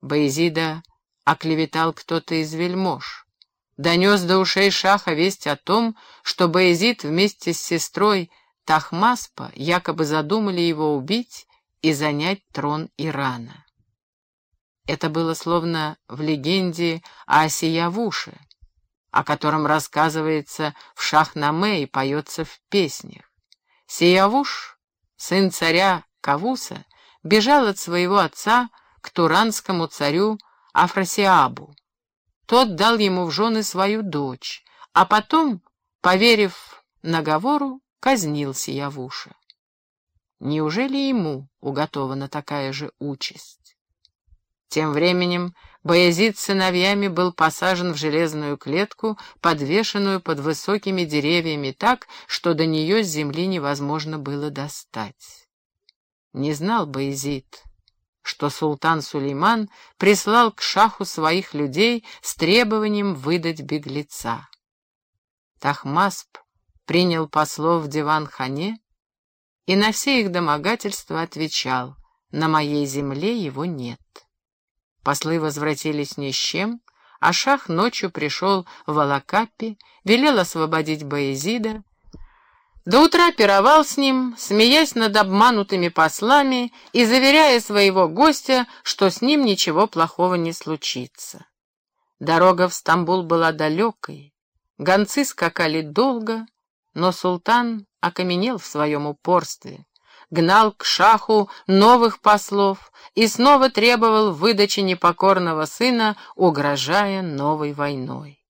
Боязида оклеветал кто-то из вельмож. Донес до ушей Шаха весть о том, что Боязид вместе с сестрой Тахмаспа якобы задумали его убить и занять трон Ирана. Это было словно в легенде о Осиявуше, о котором рассказывается в Шахнаме и поется в песнях. Сиявуш, сын царя Кавуса, бежал от своего отца к туранскому царю Афросиабу. Тот дал ему в жены свою дочь, а потом, поверив наговору, казнил Сиявуша. Неужели ему уготована такая же участь? Тем временем Боязид с сыновьями был посажен в железную клетку, подвешенную под высокими деревьями так, что до нее с земли невозможно было достать. Не знал Боязид, что султан Сулейман прислал к шаху своих людей с требованием выдать беглеца. Тахмасп принял послов в диван-хане и на все их домогательства отвечал, на моей земле его нет. Послы возвратились ни с чем, а шах ночью пришел в Алакапи, велел освободить Боязида, до утра пировал с ним, смеясь над обманутыми послами и заверяя своего гостя, что с ним ничего плохого не случится. Дорога в Стамбул была далекой, гонцы скакали долго, но султан окаменел в своем упорстве, гнал к шаху новых послов и снова требовал выдачи непокорного сына, угрожая новой войной.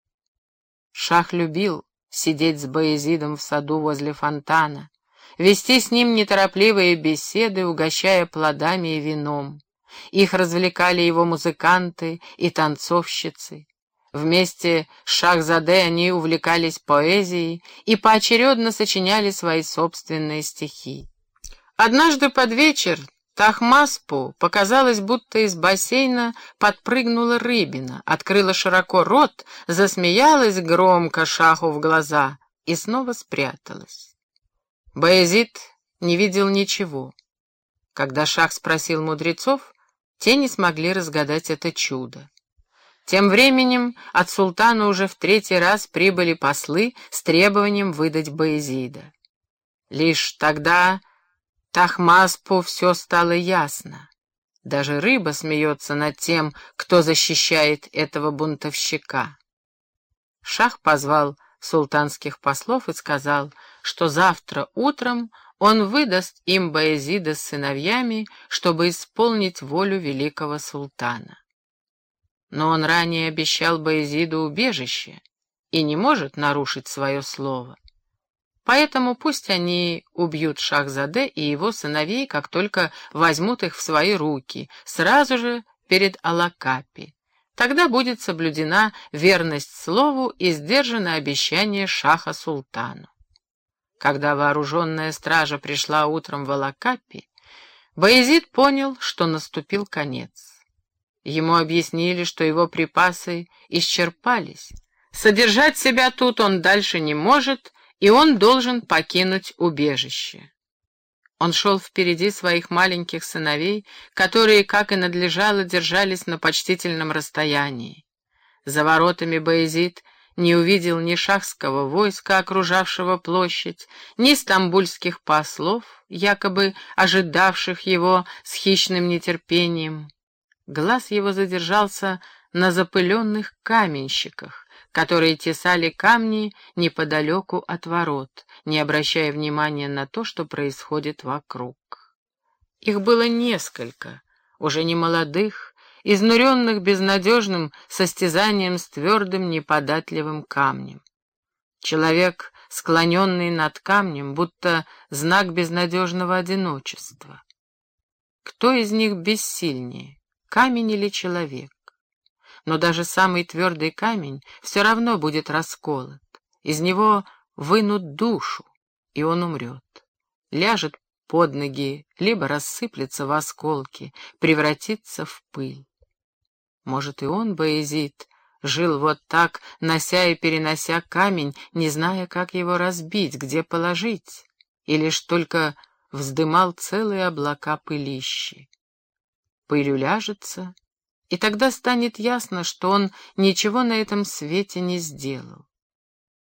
Шах любил сидеть с Боязидом в саду возле фонтана, вести с ним неторопливые беседы, угощая плодами и вином. Их развлекали его музыканты и танцовщицы. Вместе с Шахзаде они увлекались поэзией и поочередно сочиняли свои собственные стихи. Однажды под вечер Тахмаспу показалось, будто из бассейна подпрыгнула рыбина, открыла широко рот, засмеялась громко шаху в глаза и снова спряталась. Баязид не видел ничего. Когда шах спросил мудрецов, те не смогли разгадать это чудо. Тем временем от султана уже в третий раз прибыли послы с требованием выдать Баязида. Лишь тогда Тахмаспу все стало ясно. Даже рыба смеется над тем, кто защищает этого бунтовщика. Шах позвал султанских послов и сказал, что завтра утром он выдаст им Баязида с сыновьями, чтобы исполнить волю великого султана. Но он ранее обещал Баязиду убежище и не может нарушить свое слово. Поэтому пусть они убьют Шахзаде и его сыновей, как только возьмут их в свои руки, сразу же перед Алакапи. Тогда будет соблюдена верность слову и сдержано обещание Шаха Султану. Когда вооруженная стража пришла утром в Алакапи, Баязид понял, что наступил конец. Ему объяснили, что его припасы исчерпались. Содержать себя тут он дальше не может, и он должен покинуть убежище. Он шел впереди своих маленьких сыновей, которые, как и надлежало, держались на почтительном расстоянии. За воротами Боязид не увидел ни шахского войска, окружавшего площадь, ни стамбульских послов, якобы ожидавших его с хищным нетерпением. Глаз его задержался на запыленных каменщиках, которые тесали камни неподалеку от ворот, не обращая внимания на то, что происходит вокруг. Их было несколько, уже не молодых, изнуренных безнадежным состязанием с твердым неподатливым камнем. Человек, склоненный над камнем, будто знак безнадежного одиночества. Кто из них бессильнее, камень или человек? Но даже самый твердый камень все равно будет расколот. Из него вынут душу, и он умрет. Ляжет под ноги, либо рассыплется в осколки, превратится в пыль. Может, и он, Боязид, жил вот так, нося и перенося камень, не зная, как его разбить, где положить, и лишь только вздымал целые облака пылищи. Пыль уляжется, И тогда станет ясно, что он ничего на этом свете не сделал.